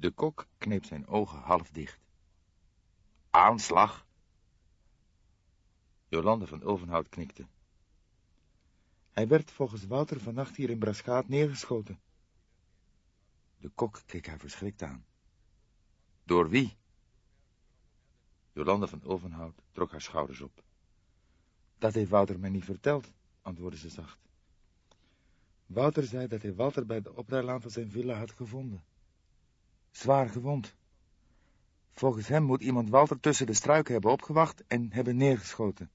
De kok kneep zijn ogen half dicht. Aanslag? Jolande van Ulvenhout knikte. Hij werd volgens Wouter vannacht hier in Braschaat neergeschoten. De kok keek haar verschrikt aan. Door wie? Jolande van Ulvenhout trok haar schouders op. Dat heeft Wouter mij niet verteld, antwoordde ze zacht. Wouter zei dat hij Walter bij de oprijlaan van zijn villa had gevonden. Zwaar gewond. Volgens hem moet iemand Walter tussen de struiken hebben opgewacht en hebben neergeschoten.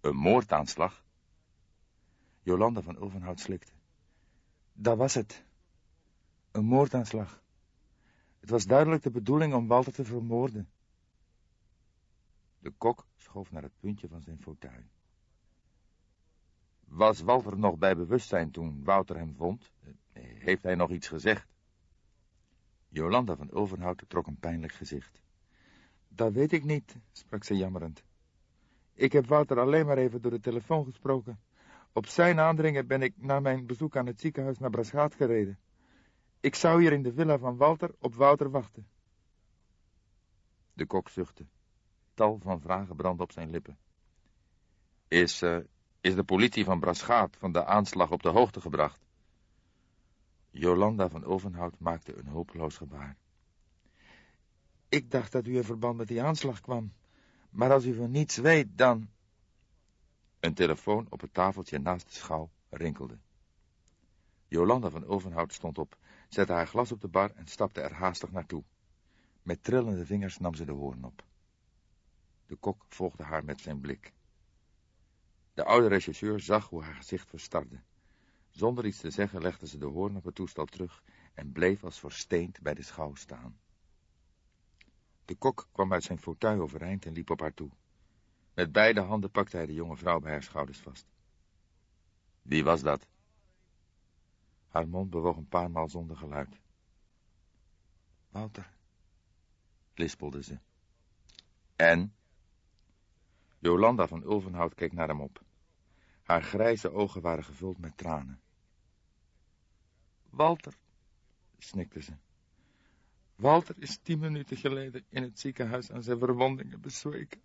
Een moordaanslag? Jolanda van Ulvenhout slikte. Dat was het. Een moordaanslag. Het was duidelijk de bedoeling om Walter te vermoorden. De kok schoof naar het puntje van zijn fauteuil. Was Walter nog bij bewustzijn toen Wouter hem vond? Heeft hij nog iets gezegd? Jolanda van Ulvenhout trok een pijnlijk gezicht. Dat weet ik niet, sprak ze jammerend. Ik heb Wouter alleen maar even door de telefoon gesproken. Op zijn aandringen ben ik na mijn bezoek aan het ziekenhuis naar Braschaat gereden. Ik zou hier in de villa van Walter op Wouter wachten. De kok zuchtte. Tal van vragen brandden op zijn lippen. Is, uh, is de politie van Braschaat van de aanslag op de hoogte gebracht? Jolanda van Ovenhout maakte een hopeloos gebaar. Ik dacht dat u in verband met die aanslag kwam. Maar als u van niets weet, dan... Een telefoon op het tafeltje naast de schouw rinkelde. Jolanda van Ovenhout stond op, zette haar glas op de bar en stapte er haastig naartoe. Met trillende vingers nam ze de hoorn op. De kok volgde haar met zijn blik. De oude regisseur zag hoe haar gezicht verstarde. Zonder iets te zeggen legde ze de hoorn op het toestel terug en bleef als versteend bij de schouw staan. De kok kwam uit zijn fauteuil overeind en liep op haar toe. Met beide handen pakte hij de jonge vrouw bij haar schouders vast. Wie was dat? Haar mond bewoog een paar maal zonder geluid. Wouter, lispelde ze. En? Jolanda van Ulvenhout keek naar hem op. Haar grijze ogen waren gevuld met tranen. Walter, snikte ze. Walter is tien minuten geleden in het ziekenhuis aan zijn verwondingen bezweken.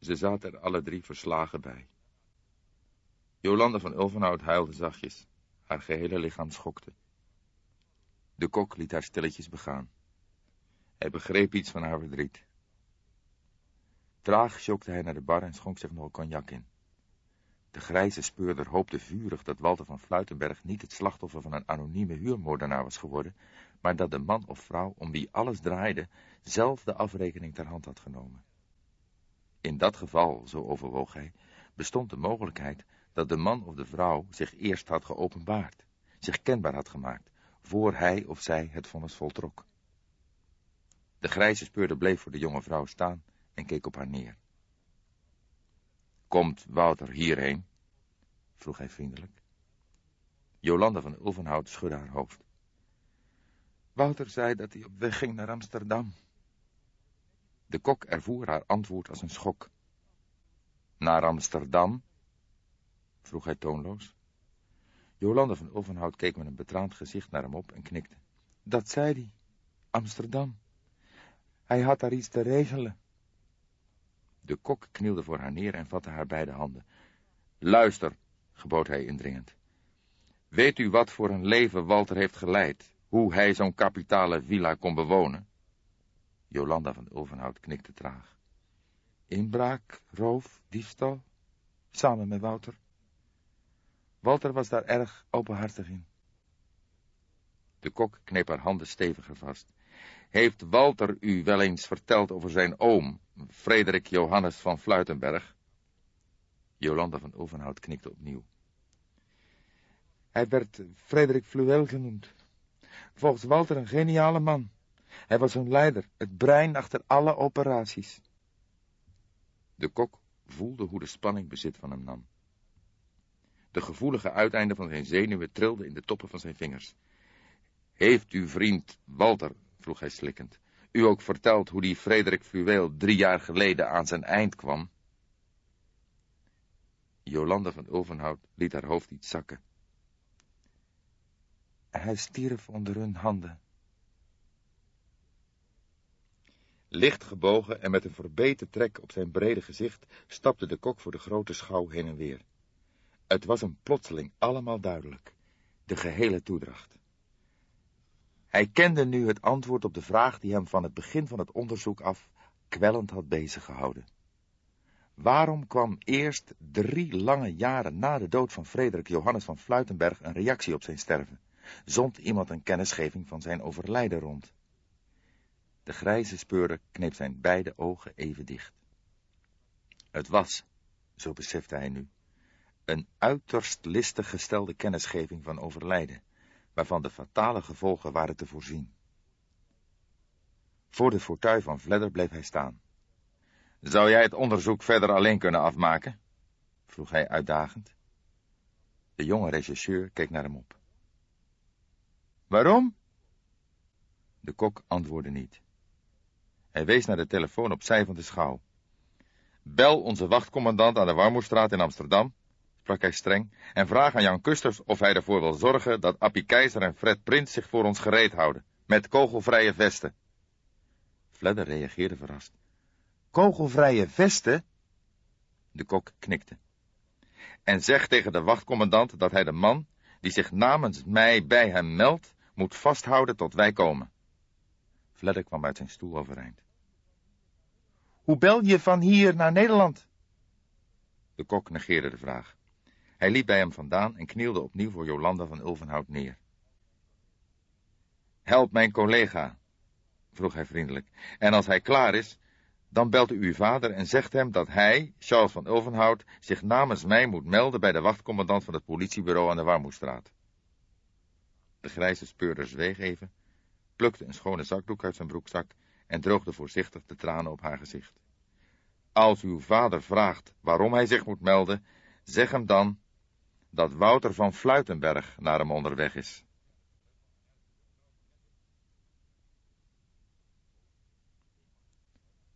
Ze zaten er alle drie verslagen bij. Jolanda van Ulvenhout huilde zachtjes. Haar gehele lichaam schokte. De kok liet haar stilletjes begaan. Hij begreep iets van haar verdriet. Traag sjokte hij naar de bar en schonk zich nog een cognac in. De grijze speurder hoopte vurig dat Walter van Fluitenberg niet het slachtoffer van een anonieme huurmoordenaar was geworden, maar dat de man of vrouw om wie alles draaide zelf de afrekening ter hand had genomen. In dat geval, zo overwoog hij, bestond de mogelijkheid dat de man of de vrouw zich eerst had geopenbaard, zich kenbaar had gemaakt, voor hij of zij het vonnis voltrok. De grijze speurder bleef voor de jonge vrouw staan en keek op haar neer. Komt Wouter hierheen? vroeg hij vriendelijk. Jolanda van Ulvenhout schudde haar hoofd. Wouter zei dat hij op weg ging naar Amsterdam. De kok ervoer haar antwoord als een schok. Naar Amsterdam? vroeg hij toonloos. Jolanda van Ulvenhout keek met een betraand gezicht naar hem op en knikte. Dat zei hij. Amsterdam. Hij had daar iets te regelen. De kok knielde voor haar neer en vatte haar beide handen. Luister, gebood hij indringend. Weet u wat voor een leven Walter heeft geleid? Hoe hij zo'n kapitale villa kon bewonen? Jolanda van Ulvenhout knikte traag. Inbraak, roof, diefstal, samen met Wouter. Walter was daar erg openhartig in. De kok kneep haar handen steviger vast. Heeft Walter u wel eens verteld over zijn oom, Frederik Johannes van Fluitenberg? Jolanda van Ovenhout knikte opnieuw. Hij werd Frederik Fluwel genoemd. Volgens Walter een geniale man. Hij was een leider, het brein achter alle operaties. De kok voelde hoe de spanning bezit van hem nam. De gevoelige uiteinden van zijn zenuwen trilden in de toppen van zijn vingers. Heeft uw vriend Walter vroeg hij slikkend. U ook verteld hoe die Frederik Fluweel drie jaar geleden aan zijn eind kwam? Jolanda van Ovenhout liet haar hoofd iets zakken. Hij stierf onder hun handen. Licht gebogen en met een verbeten trek op zijn brede gezicht stapte de kok voor de grote schouw heen en weer. Het was hem plotseling allemaal duidelijk, de gehele toedracht. Hij kende nu het antwoord op de vraag die hem van het begin van het onderzoek af kwellend had beziggehouden. Waarom kwam eerst drie lange jaren na de dood van Frederik Johannes van Fluitenberg een reactie op zijn sterven? Zond iemand een kennisgeving van zijn overlijden rond? De grijze speurder kneep zijn beide ogen even dicht. Het was, zo besefte hij nu, een uiterst listig gestelde kennisgeving van overlijden, waarvan de fatale gevolgen waren te voorzien. Voor de fortuin van Vledder bleef hij staan. Zou jij het onderzoek verder alleen kunnen afmaken? vroeg hij uitdagend. De jonge rechercheur keek naar hem op. Waarom? De kok antwoordde niet. Hij wees naar de telefoon opzij van de schouw. Bel onze wachtcommandant aan de Warmoestraat in Amsterdam, sprak hij streng, en vraag aan Jan Kusters of hij ervoor wil zorgen dat Appie Keizer en Fred Prins zich voor ons gereed houden, met kogelvrije vesten. Fledder reageerde verrast. Kogelvrije vesten? De kok knikte. En zeg tegen de wachtcommandant dat hij de man, die zich namens mij bij hem meldt, moet vasthouden tot wij komen. Fledder kwam uit zijn stoel overeind. Hoe bel je van hier naar Nederland? De kok negeerde de vraag. Hij liep bij hem vandaan en knielde opnieuw voor Jolanda van Ulvenhout neer. Help mijn collega, vroeg hij vriendelijk, en als hij klaar is, dan belt u uw vader en zegt hem dat hij, Charles van Ulvenhout, zich namens mij moet melden bij de wachtcommandant van het politiebureau aan de Warmoestraat. De grijze speurder zweeg even, plukte een schone zakdoek uit zijn broekzak en droogde voorzichtig de tranen op haar gezicht. Als uw vader vraagt waarom hij zich moet melden, zeg hem dan dat Wouter van Fluitenberg naar hem onderweg is.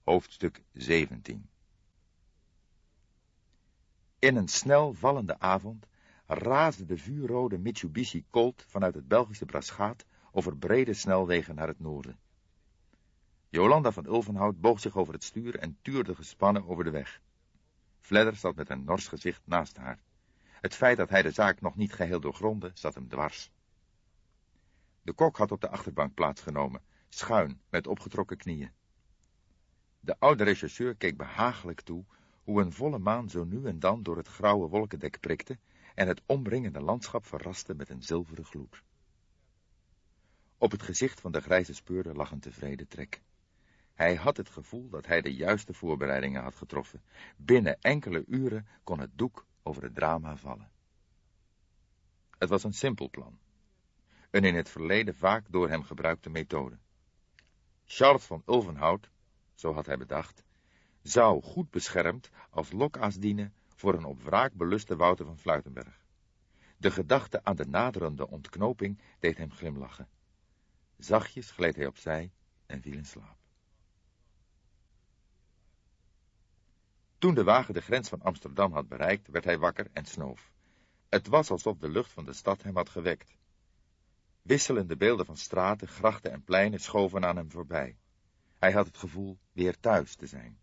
Hoofdstuk 17 In een snel vallende avond raasde de vuurrode Mitsubishi Colt vanuit het Belgische Braschaat over brede snelwegen naar het noorden. Jolanda van Ulvenhout boog zich over het stuur en tuurde gespannen over de weg. Fledder zat met een nors gezicht naast haar. Het feit dat hij de zaak nog niet geheel doorgronde, zat hem dwars. De kok had op de achterbank plaatsgenomen, schuin, met opgetrokken knieën. De oude rechercheur keek behagelijk toe hoe een volle maan zo nu en dan door het grauwe wolkendek prikte en het omringende landschap verraste met een zilveren gloed. Op het gezicht van de grijze speurder lag een tevreden trek. Hij had het gevoel dat hij de juiste voorbereidingen had getroffen. Binnen enkele uren kon het doek over het drama vallen. Het was een simpel plan. Een in het verleden vaak door hem gebruikte methode. Charles van Ulvenhout, zo had hij bedacht, zou goed beschermd als lokaas dienen voor een op wraak beluste Wouter van Fluitenberg. De gedachte aan de naderende ontknoping deed hem glimlachen. Zachtjes gleed hij opzij en viel in slaap. Toen de wagen de grens van Amsterdam had bereikt, werd hij wakker en snoof. Het was alsof de lucht van de stad hem had gewekt. Wisselende beelden van straten, grachten en pleinen schoven aan hem voorbij. Hij had het gevoel weer thuis te zijn.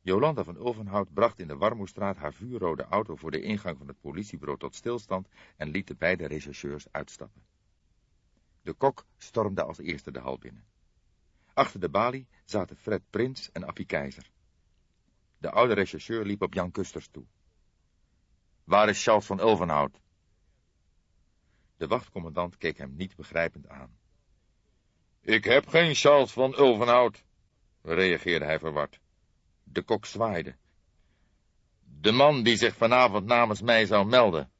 Jolanda van Ulvenhout bracht in de Warmoestraat haar vuurrode auto voor de ingang van het politiebureau tot stilstand en liet de beide rechercheurs uitstappen. De kok stormde als eerste de hal binnen. Achter de balie zaten Fred Prins en Appie Keizer. De oude rechercheur liep op Jan Kusters toe. Waar is Charles van Ulvenhout? De wachtcommandant keek hem niet begrijpend aan. Ik heb geen Charles van Ulvenhout, reageerde hij verward. De kok zwaaide. De man die zich vanavond namens mij zou melden.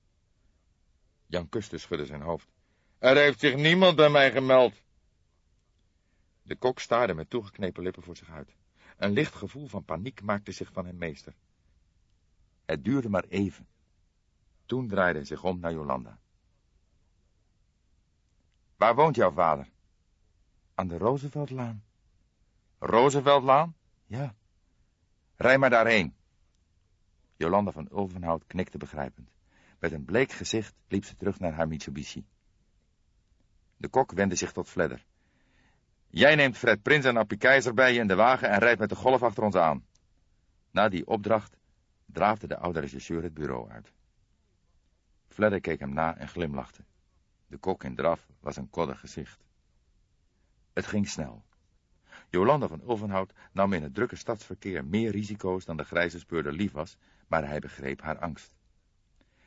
Jan Kuster schudde zijn hoofd. Er heeft zich niemand bij mij gemeld. De kok staarde met toegeknepen lippen voor zich uit. Een licht gevoel van paniek maakte zich van hem meester. Het duurde maar even. Toen draaide hij zich om naar Jolanda. Waar woont jouw vader? Aan de Rooseveltlaan. Rooseveltlaan? Ja. Rij maar daarheen. Jolanda van Ulvenhout knikte begrijpend. Met een bleek gezicht liep ze terug naar haar Mitsubishi. De kok wendde zich tot Fledder. Jij neemt Fred Prins en Appie Keizer bij je in de wagen en rijdt met de golf achter ons aan. Na die opdracht draafde de oude regisseur het bureau uit. Fledder keek hem na en glimlachte. De kok in draf was een koddig gezicht. Het ging snel. Jolanda van Ulvenhout nam in het drukke stadsverkeer meer risico's dan de grijze speurder lief was, maar hij begreep haar angst.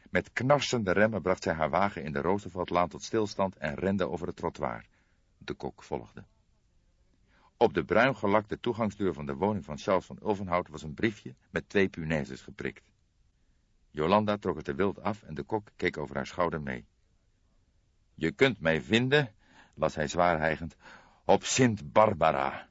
Met knarsende remmen bracht zij haar wagen in de Rooseveltlaan tot stilstand en rende over het trottoir. De kok volgde. Op de bruin gelakte toegangsdeur van de woning van Charles van Ulvenhout was een briefje met twee punaises geprikt. Jolanda trok het te wild af en de kok keek over haar schouder mee. Je kunt mij vinden, las hij zwaar hijgend, op Sint Barbara.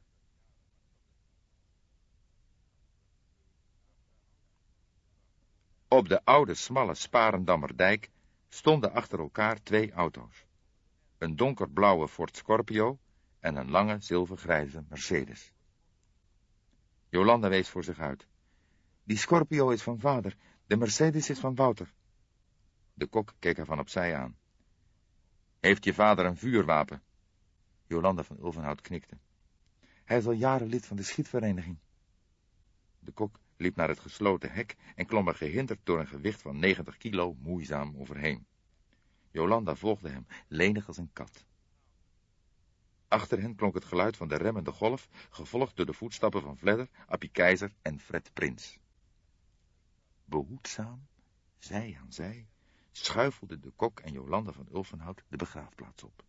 Op de oude, smalle Sparendammerdijk stonden achter elkaar twee auto's. Een donkerblauwe Ford Scorpio en een lange, zilvergrijze Mercedes. Jolanda wees voor zich uit. Die Scorpio is van vader, de Mercedes is van Wouter. De kok keek haar van opzij aan. Heeft je vader een vuurwapen? Jolanda van Ulvenhout knikte. Hij is al jaren lid van de schietvereniging. De kok liep naar het gesloten hek en klom er gehinderd door een gewicht van 90 kilo moeizaam overheen. Jolanda volgde hem, lenig als een kat. Achter hen klonk het geluid van de remmende golf, gevolgd door de voetstappen van Vledder, Appie Keizer en Fred Prins. Behoedzaam, zij aan zij, schuifelden de kok en Jolanda van Ulvenhout de begraafplaats op.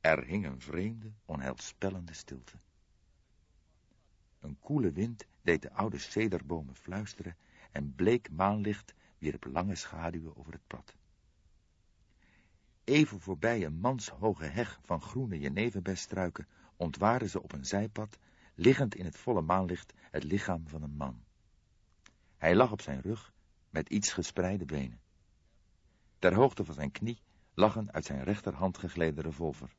Er hing een vreemde, onheilspellende stilte. Een koele wind deed de oude cederbomen fluisteren en bleek maanlicht wierp lange schaduwen over het pad. Even voorbij een manshoge heg van groene jeneverbeststruiken ontwaarden ze op een zijpad, liggend in het volle maanlicht, het lichaam van een man. Hij lag op zijn rug, met iets gespreide benen. Ter hoogte van zijn knie lag een uit zijn rechterhand gegleden revolver.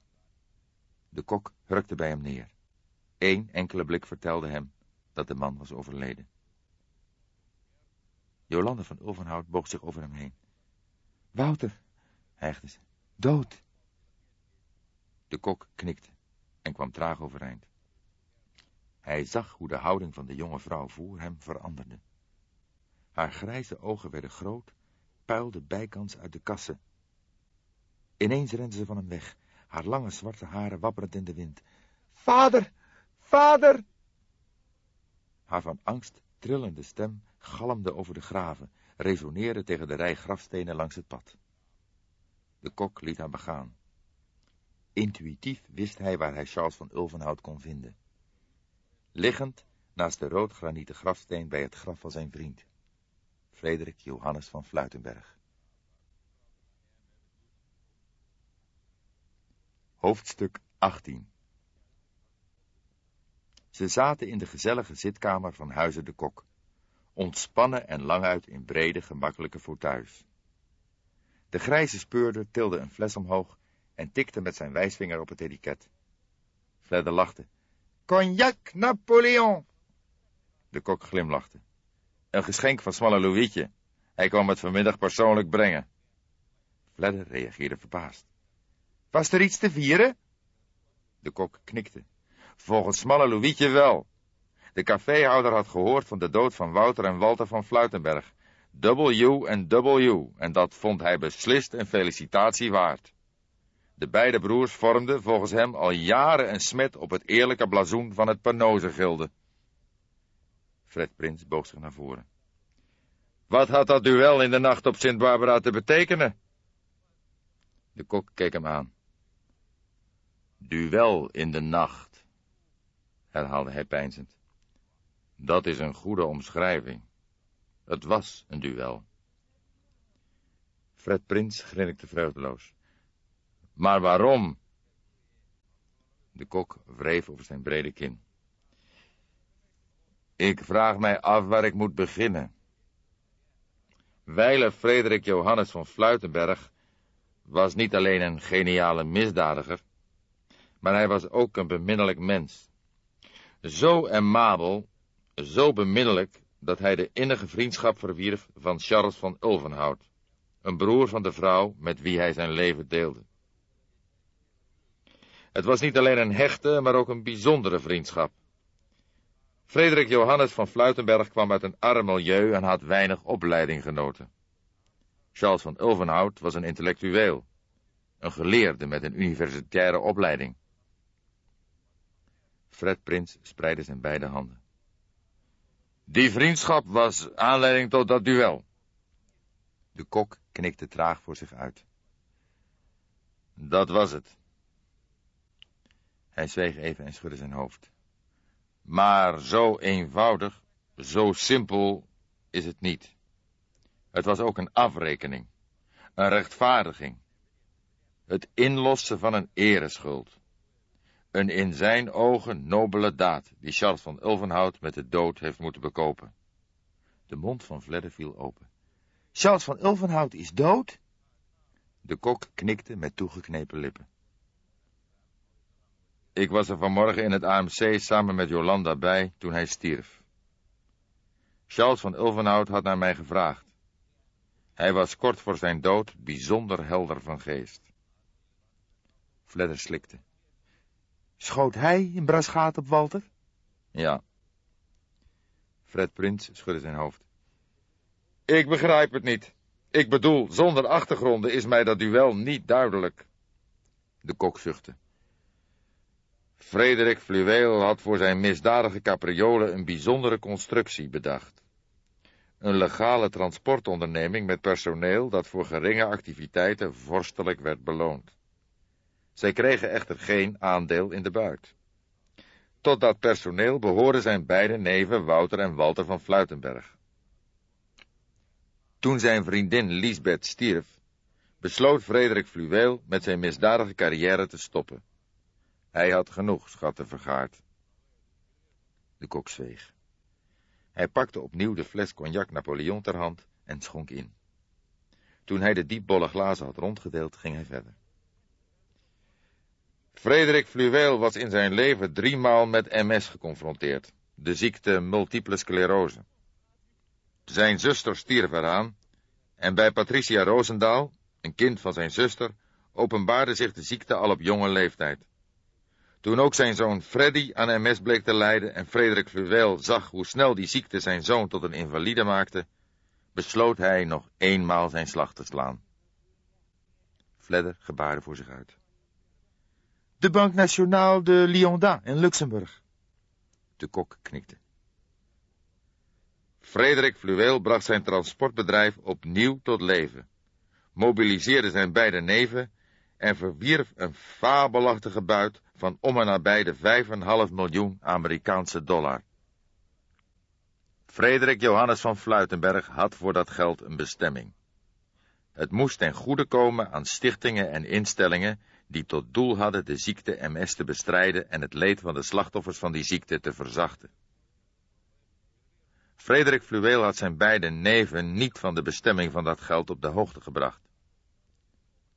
De kok hurkte bij hem neer. Eén enkele blik vertelde hem dat de man was overleden. Jolande van Ulvenhout boog zich over hem heen. Wouter, hijgde ze, dood. De kok knikte en kwam traag overeind. Hij zag hoe de houding van de jonge vrouw voor hem veranderde. Haar grijze ogen werden groot, puilden bijkans uit de kassen. Ineens rende ze van hem weg, haar lange zwarte haren wapperend in de wind. Vader, vader! Haar van angst trillende stem galmde over de graven, resoneerde tegen de rij grafstenen langs het pad. De kok liet haar begaan. Intuïtief wist hij waar hij Charles van Ulvenhout kon vinden. Liggend naast de roodgranieten grafsteen bij het graf van zijn vriend, Frederik Johannes van Fluitenberg. Hoofdstuk 18 Ze zaten in de gezellige zitkamer van Huizen de Kok, ontspannen en languit in brede, gemakkelijke fauteuils. De grijze speurder tilde een fles omhoog en tikte met zijn wijsvinger op het etiket. Fledder lachte. Cognac Napoleon! De kok glimlachte. Een geschenk van Smalle Louietje. Hij kwam het vanmiddag persoonlijk brengen. Fledder reageerde verbaasd. Was er iets te vieren? De kok knikte. Volgens Smalle Louietje wel. De caféhouder had gehoord van de dood van Wouter en Walter van Fluitenberg. W en W, en dat vond hij beslist een felicitatie waard. De beide broers vormden volgens hem al jaren een smet op het eerlijke blazoen van het Panozengilde. Fred Prins boog zich naar voren. Wat had dat duel in de nacht op Sint Barbara te betekenen? De kok keek hem aan. Duel in de nacht, herhaalde hij peinzend. Dat is een goede omschrijving. Het was een duel. Fred Prins grinnikte vreugdeloos. Maar waarom? De kok wreef over zijn brede kin. Ik vraag mij af waar ik moet beginnen. Wijle Frederik Johannes van Fluitenberg was niet alleen een geniale misdadiger, maar hij was ook een beminnelijk mens. Zo amabel, zo beminnelijk, dat hij de innige vriendschap verwierf van Charles van Ulvenhout, een broer van de vrouw met wie hij zijn leven deelde. Het was niet alleen een hechte, maar ook een bijzondere vriendschap. Frederik Johannes van Fluitenberg kwam uit een arm milieu en had weinig opleiding genoten. Charles van Ulvenhout was een intellectueel, een geleerde met een universitaire opleiding. Fred Prins spreidde zijn beide handen. Die vriendschap was aanleiding tot dat duel. De kok knikte traag voor zich uit. Dat was het. Hij zweeg even en schudde zijn hoofd. Maar zo eenvoudig, zo simpel is het niet. Het was ook een afrekening, een rechtvaardiging, het inlossen van een ereschuld. Een in zijn ogen nobele daad, die Charles van Ulvenhout met de dood heeft moeten bekopen. De mond van Vledde viel open. Charles van Ulvenhout is dood? De kok knikte met toegeknepen lippen. Ik was er vanmorgen in het AMC samen met Jolanda bij toen hij stierf. Charles van Ulvenhout had naar mij gevraagd. Hij was kort voor zijn dood bijzonder helder van geest. Fledder slikte. Schoot hij in Brasgaat op Walter? Ja. Fred Prins schudde zijn hoofd. Ik begrijp het niet. Ik bedoel, zonder achtergronden is mij dat duel niet duidelijk. De kok zuchtte. Frederik Fluweel had voor zijn misdadige capriolen een bijzondere constructie bedacht. Een legale transportonderneming met personeel dat voor geringe activiteiten vorstelijk werd beloond. Zij kregen echter geen aandeel in de buit. Tot dat personeel behoorden zijn beide neven Wouter en Walter van Fluitenberg. Toen zijn vriendin Lisbeth stierf, besloot Frederik Fluweel met zijn misdadige carrière te stoppen. Hij had genoeg schatten vergaard. De kok zweeg. Hij pakte opnieuw de fles cognac Napoleon ter hand en schonk in. Toen hij de diepbolle glazen had rondgedeeld, ging hij verder. Frederik Fluweel was in zijn leven driemaal met MS geconfronteerd, de ziekte multiple sclerose. Zijn zuster stierf eraan, en bij Patricia Roosendaal, een kind van zijn zuster, openbaarde zich de ziekte al op jonge leeftijd. Toen ook zijn zoon Freddy aan MS bleek te lijden en Frederik Fluweel zag hoe snel die ziekte zijn zoon tot een invalide maakte, besloot hij nog eenmaal zijn slag te slaan. Fledder gebaarde voor zich uit. De Banque Nationale de Lyonda in Luxemburg. De kok knikte. Frederik Fluweel bracht zijn transportbedrijf opnieuw tot leven, mobiliseerde zijn beide neven en verwierf een fabelachtige buit van om en nabij de 5,5 miljoen Amerikaanse dollar. Frederik Johannes van Fluitenberg had voor dat geld een bestemming. Het moest ten goede komen aan stichtingen en instellingen die tot doel hadden de ziekte MS te bestrijden en het leed van de slachtoffers van die ziekte te verzachten. Frederik Fluweel had zijn beide neven niet van de bestemming van dat geld op de hoogte gebracht.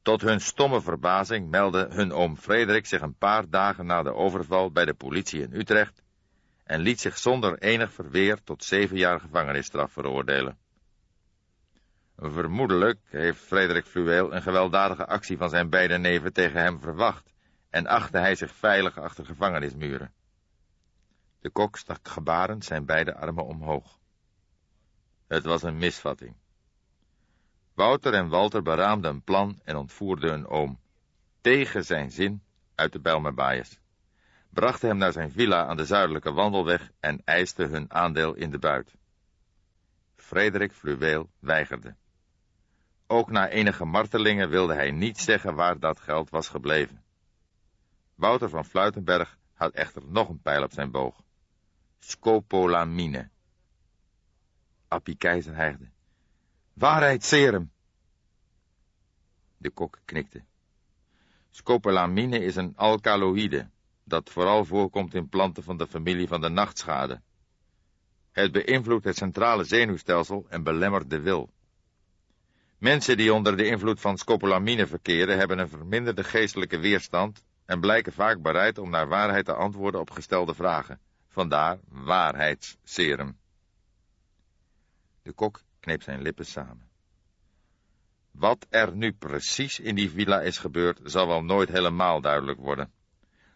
Tot hun stomme verbazing meldde hun oom Frederik zich een paar dagen na de overval bij de politie in Utrecht en liet zich zonder enig verweer tot zeven jaar gevangenisstraf veroordelen. Vermoedelijk heeft Frederik Fluweel een gewelddadige actie van zijn beide neven tegen hem verwacht en achtte hij zich veilig achter gevangenismuren. De kok stak gebarend zijn beide armen omhoog. Het was een misvatting. Wouter en Walter beraamden een plan en ontvoerden een oom, tegen zijn zin, uit de Bijlmerbaaiers, brachten hem naar zijn villa aan de zuidelijke wandelweg en eisten hun aandeel in de buit. Frederik Fluweel weigerde. Ook na enige martelingen wilde hij niet zeggen waar dat geld was gebleven. Wouter van Fluitenberg had echter nog een pijl op zijn boog. Scopolamine. Appie Keizer hijgde. Waarheid serum. De kok knikte. Scopolamine is een alkaloïde, dat vooral voorkomt in planten van de familie van de nachtschade. Het beïnvloedt het centrale zenuwstelsel en belemmert de wil. Mensen die onder de invloed van scopolamine verkeren, hebben een verminderde geestelijke weerstand en blijken vaak bereid om naar waarheid te antwoorden op gestelde vragen. Vandaar waarheidsserum. De kok kneep zijn lippen samen. Wat er nu precies in die villa is gebeurd, zal wel nooit helemaal duidelijk worden.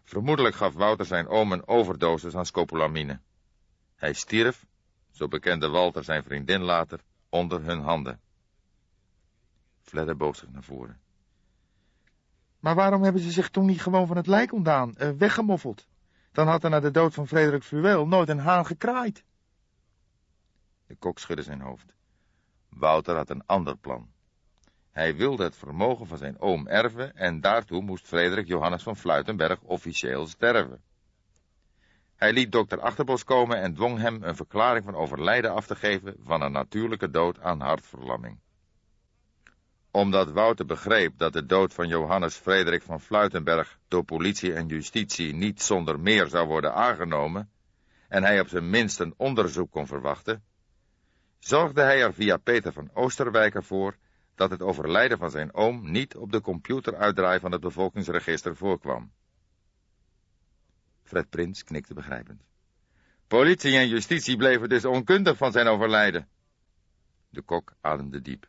Vermoedelijk gaf Wouter zijn oom een overdosis aan scopolamine. Hij stierf, zo bekende Walter zijn vriendin later, onder hun handen. Fledder boog zich naar voren. Maar waarom hebben ze zich toen niet gewoon van het lijk ontdaan, uh, weggemoffeld? Dan had er na de dood van Frederik Fluweel nooit een haan gekraaid. De kok schudde zijn hoofd. Wouter had een ander plan. Hij wilde het vermogen van zijn oom erven en daartoe moest Frederik Johannes van Fluitenberg officieel sterven. Hij liet dokter Achterbos komen en dwong hem een verklaring van overlijden af te geven van een natuurlijke dood aan hartverlamming. Omdat Wouter begreep dat de dood van Johannes Frederik van Fluitenberg door politie en justitie niet zonder meer zou worden aangenomen, en hij op zijn minst een onderzoek kon verwachten, zorgde hij er via Peter van Oosterwijk ervoor dat het overlijden van zijn oom niet op de computeruitdraai van het bevolkingsregister voorkwam. Fred Prins knikte begrijpend. Politie en justitie bleven dus onkundig van zijn overlijden. De kok ademde diep.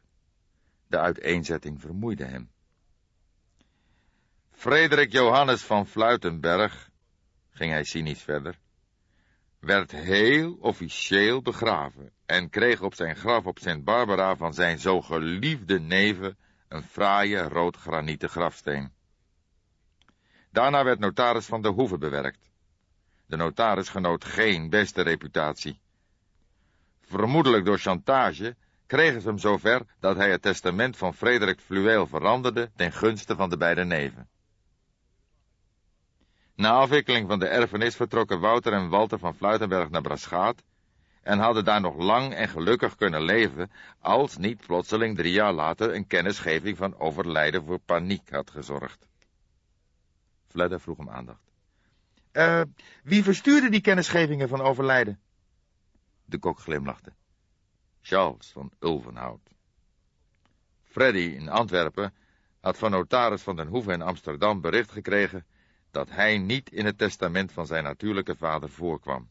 De uiteenzetting vermoeide hem. Frederik Johannes van Fluitenberg, ging hij cynisch verder, werd heel officieel begraven en kreeg op zijn graf op Sint Barbara van zijn zo geliefde neven een fraaie roodgranieten grafsteen. Daarna werd notaris van de Hoeve bewerkt. De notaris genoot geen beste reputatie. Vermoedelijk door chantage kregen ze hem zover dat hij het testament van Frederik Fluweel veranderde ten gunste van de beide neven. Na afwikkeling van de erfenis vertrokken Wouter en Walter van Fluitenberg naar Braschaat en hadden daar nog lang en gelukkig kunnen leven, als niet plotseling drie jaar later een kennisgeving van overlijden voor paniek had gezorgd. Fledder vroeg hem aandacht. Uh, wie verstuurde die kennisgevingen van overlijden? De kok glimlachte. Charles van Ulvenhout. Freddy in Antwerpen had van notaris van den Hoeve in Amsterdam bericht gekregen dat hij niet in het testament van zijn natuurlijke vader voorkwam.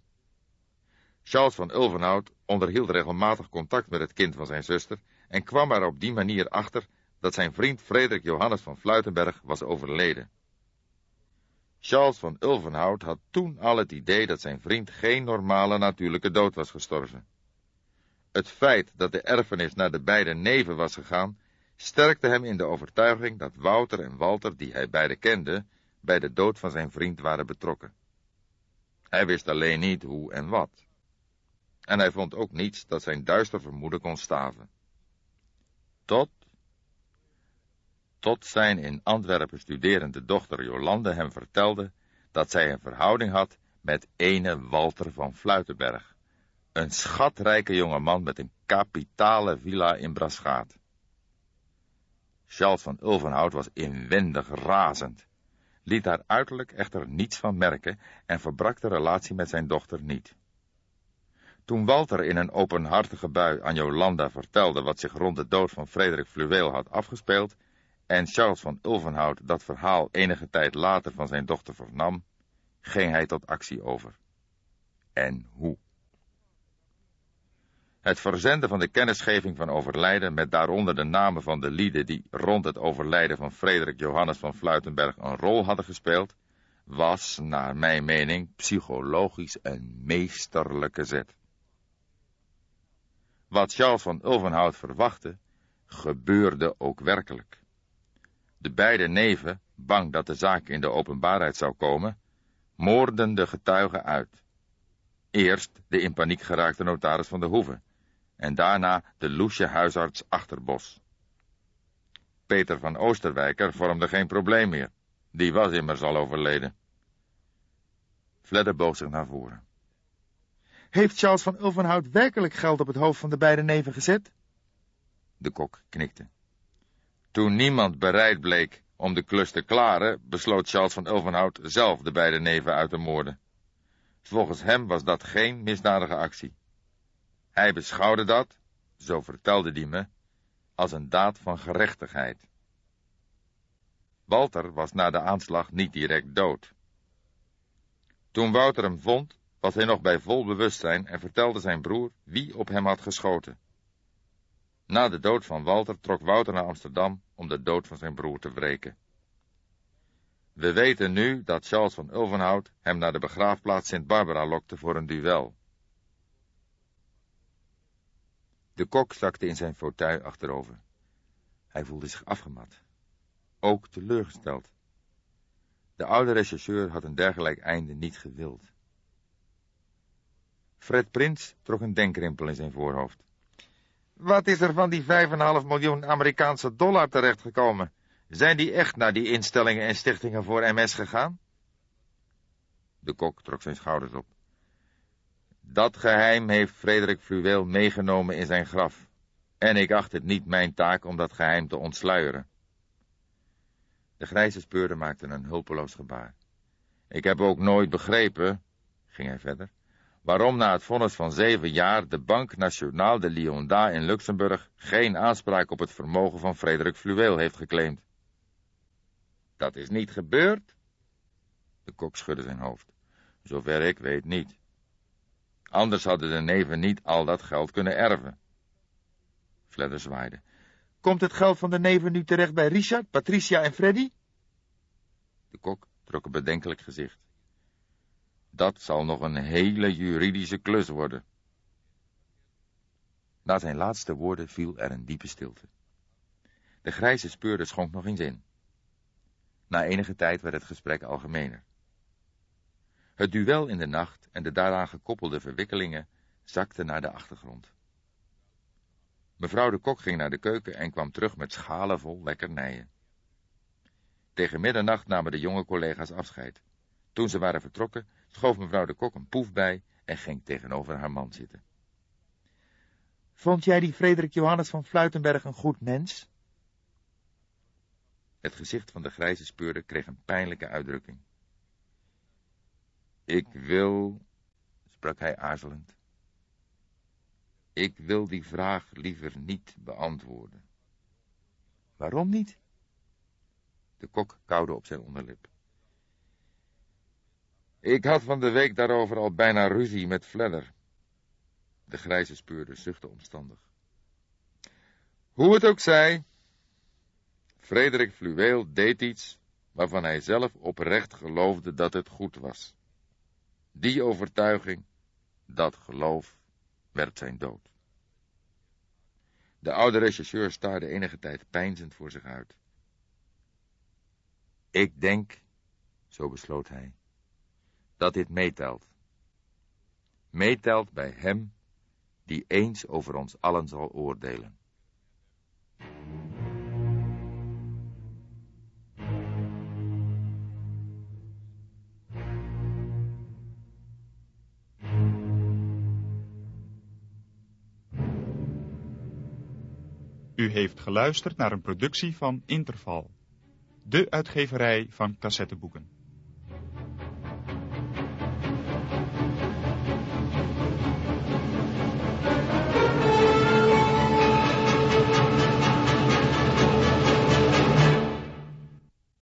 Charles van Ulvenhout onderhield regelmatig contact met het kind van zijn zuster en kwam er op die manier achter dat zijn vriend Frederik Johannes van Fluitenberg was overleden. Charles van Ulvenhout had toen al het idee dat zijn vriend geen normale natuurlijke dood was gestorven. Het feit dat de erfenis naar de beide neven was gegaan, sterkte hem in de overtuiging dat Wouter en Walter, die hij beide kende, bij de dood van zijn vriend waren betrokken. Hij wist alleen niet hoe en wat. En hij vond ook niets dat zijn duister vermoeden kon staven. Tot, tot zijn in Antwerpen studerende dochter Jolande hem vertelde dat zij een verhouding had met ene Walter van Fluitenberg, een schatrijke jonge man met een kapitale villa in Braschaat. Charles van Ulvenhout was inwendig razend liet daar uiterlijk echter niets van merken en verbrak de relatie met zijn dochter niet. Toen Walter in een openhartige bui aan Jolanda vertelde wat zich rond de dood van Frederik Fluweel had afgespeeld, en Charles van Ulvenhout dat verhaal enige tijd later van zijn dochter vernam, ging hij tot actie over. En hoe? Het verzenden van de kennisgeving van overlijden met daaronder de namen van de lieden die rond het overlijden van Frederik Johannes van Fluitenberg een rol hadden gespeeld, was, naar mijn mening, psychologisch een meesterlijke zet. Wat Charles van Ulvenhout verwachtte, gebeurde ook werkelijk. De beide neven, bang dat de zaak in de openbaarheid zou komen, moorden de getuigen uit. Eerst de in paniek geraakte notaris van de Hoeve, en daarna de loesje huisarts Achterbos. Peter van Oosterwijker vormde geen probleem meer. Die was immers al overleden. Fledder boog zich naar voren. Heeft Charles van Ulvenhout werkelijk geld op het hoofd van de beide neven gezet? De kok knikte. Toen niemand bereid bleek om de klus te klaren, besloot Charles van Ulvenhout zelf de beide neven uit te moorden. Volgens hem was dat geen misdadige actie. Hij beschouwde dat, zo vertelde die me, als een daad van gerechtigheid. Walter was na de aanslag niet direct dood. Toen Wouter hem vond, was hij nog bij vol bewustzijn en vertelde zijn broer wie op hem had geschoten. Na de dood van Walter trok Wouter naar Amsterdam om de dood van zijn broer te wreken. We weten nu dat Charles van Ulvenhout hem naar de begraafplaats Sint Barbara lokte voor een duel. De kok zakte in zijn fauteuil achterover. Hij voelde zich afgemat. Ook teleurgesteld. De oude rechercheur had een dergelijk einde niet gewild. Fred Prins trok een denkrimpel in zijn voorhoofd. Wat is er van die 5,5 miljoen Amerikaanse dollar terechtgekomen? Zijn die echt naar die instellingen en stichtingen voor MS gegaan? De kok trok zijn schouders op. Dat geheim heeft Frederik Fluweel meegenomen in zijn graf. En ik acht het niet mijn taak om dat geheim te ontsluieren. De grijze speurder maakte een hulpeloos gebaar. Ik heb ook nooit begrepen, ging hij verder, waarom na het vonnis van zeven jaar de Bank Nationale de Lyonda in Luxemburg geen aanspraak op het vermogen van Frederik Fluweel heeft geclaimd. Dat is niet gebeurd? De kok schudde zijn hoofd. Zover ik weet niet. Anders hadden de neven niet al dat geld kunnen erven. Fledder zwaaide. Komt het geld van de neven nu terecht bij Richard, Patricia en Freddy? De kok trok een bedenkelijk gezicht. Dat zal nog een hele juridische klus worden. Na zijn laatste woorden viel er een diepe stilte. De grijze speurder schonk nog eens in. Na enige tijd werd het gesprek algemener. Het duel in de nacht en de daaraan gekoppelde verwikkelingen zakten naar de achtergrond. Mevrouw de kok ging naar de keuken en kwam terug met schalen vol lekkernijen. Tegen middernacht namen de jonge collega's afscheid. Toen ze waren vertrokken, schoof mevrouw de kok een poef bij en ging tegenover haar man zitten. Vond jij die Frederik Johannes van Fluitenberg een goed mens? Het gezicht van de grijze speurder kreeg een pijnlijke uitdrukking. Ik wil, sprak hij aarzelend, ik wil die vraag liever niet beantwoorden. Waarom niet? De kok kauwde op zijn onderlip. Ik had van de week daarover al bijna ruzie met Fledder. De grijze speurder zuchtte omstandig. Hoe het ook zij, Frederik Fluweel deed iets waarvan hij zelf oprecht geloofde dat het goed was. Die overtuiging, dat geloof, werd zijn dood. De oude rechercheur staarde enige tijd peinzend voor zich uit. Ik denk, zo besloot hij, dat dit meetelt. Meetelt bij hem die eens over ons allen zal oordelen. Heeft geluisterd naar een productie van Interval, de uitgeverij van cassetteboeken.